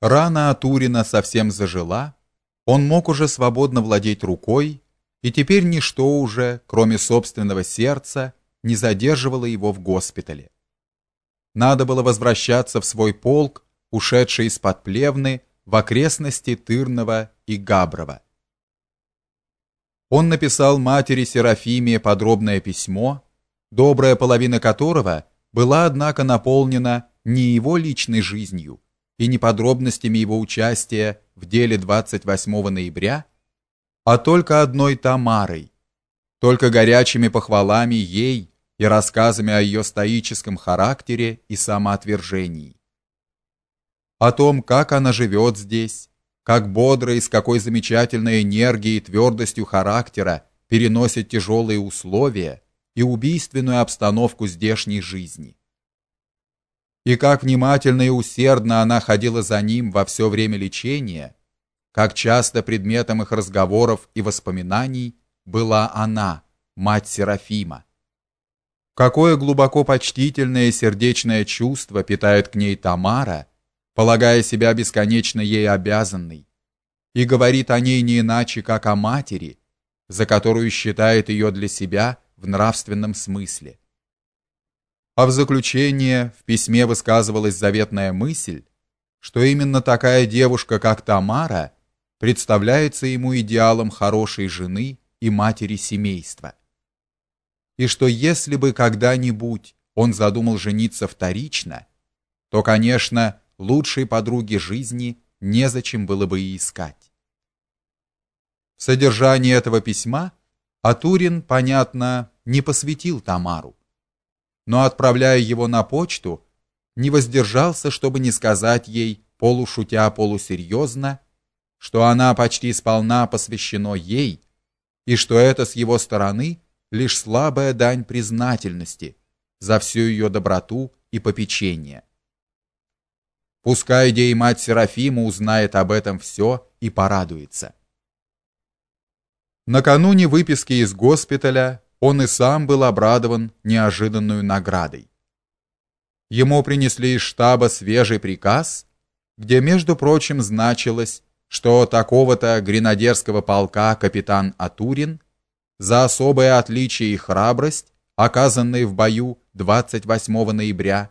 Рана Атурина совсем зажила, он мог уже свободно владеть рукой, и теперь ничто уже, кроме собственного сердца, не задерживало его в госпитале. Надо было возвращаться в свой полк, ушедший из-под Плевны в окрестности Тырного и Габрова. Он написал матери Серафиме подробное письмо, добрая половина которого была однако наполнена не его личной жизнью и не подробностями его участия в деле 28 ноября, а только одной Тамарой, только горячими похвалами ей и рассказами о ее стоическом характере и самоотвержении. О том, как она живет здесь, как бодро и с какой замечательной энергией и твердостью характера переносит тяжелые условия и убийственную обстановку здешней жизни. И как внимательно и усердно она ходила за ним во все время лечения, как часто предметом их разговоров и воспоминаний была она, мать Серафима. Какое глубоко почтительное и сердечное чувство питает к ней Тамара, полагая себя бесконечно ей обязанной, и говорит о ней не иначе, как о матери, за которую считает ее для себя в нравственном смысле. А в заключение в письме высказывалась заветная мысль, что именно такая девушка, как Тамара, представляется ему идеалом хорошей жены и матери семейства. И что если бы когда-нибудь он задумал жениться вторично, то, конечно, лучшей подруги жизни незачем было бы и искать. В содержании этого письма Атурин, понятно, не посвятил Тамару, но отправляя его на почту, не воздержался, чтобы не сказать ей полушутя полусерьезно что она почти сполна посвящена ей, и что это с его стороны лишь слабая дань признательности за всю ее доброту и попечение. Пускай дей мать Серафима узнает об этом все и порадуется. Накануне выписки из госпиталя он и сам был обрадован неожиданной наградой. Ему принесли из штаба свежий приказ, где, между прочим, значилось что такого-то гренадерского полка капитан Атурин за особое отличие и храбрость, оказанные в бою 28 ноября,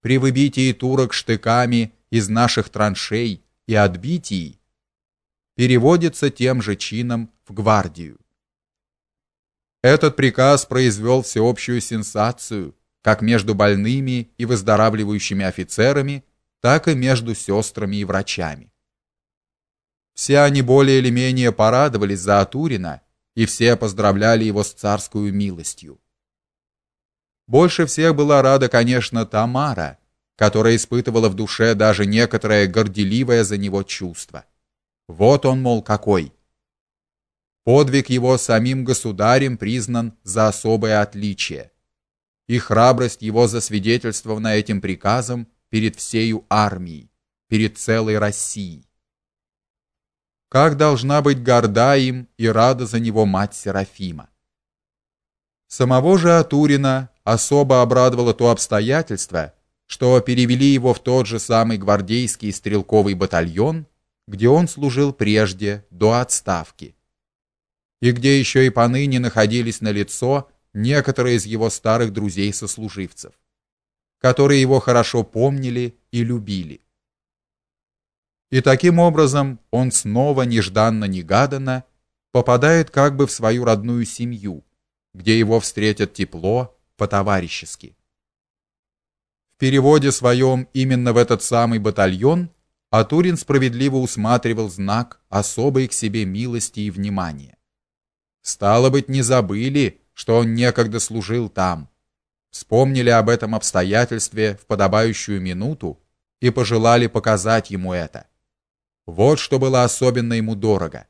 при выбитии турок штыками из наших траншей и отбитии, переводится тем же чином в гвардию. Этот приказ произвел всеобщую сенсацию, как между больными и выздоравливающими офицерами, так и между сестрами и врачами. Все они более или менее порадовались за Атурина, и все поздравляли его с царскую милостью. Больше всех была рада, конечно, Тамара, которая испытывала в душе даже некоторое горделивое за него чувство. Вот он, мол, какой. Подвиг его самим государем признан за особое отличие, и храбрость его засвидетельствована этим приказом перед всею армией, перед целой Россией как должна быть горда им и рада за него мать Серафима. Самого же Атурина особо обрадовало то обстоятельство, что перевели его в тот же самый гвардейский стрелковый батальон, где он служил прежде, до отставки, и где еще и поныне находились на лицо некоторые из его старых друзей-сослуживцев, которые его хорошо помнили и любили. И таким образом он снова нежданно-негаданно попадает как бы в свою родную семью, где его встретят тепло, по-товарищески. В переводе своем именно в этот самый батальон Атурин справедливо усматривал знак особой к себе милости и внимания. Стало быть, не забыли, что он некогда служил там. Вспомнили об этом обстоятельстве в подобающую минуту и пожелали показать ему это. Вот что было особенно ему дорого.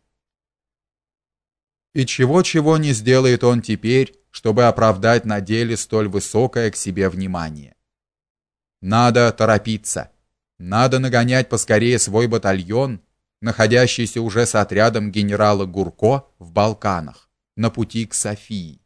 И чего-чего не сделает он теперь, чтобы оправдать на деле столь высокое к себе внимание. Надо торопиться. Надо нагонять поскорее свой батальон, находящийся уже с отрядом генерала Гурко в Балканах, на пути к Софии.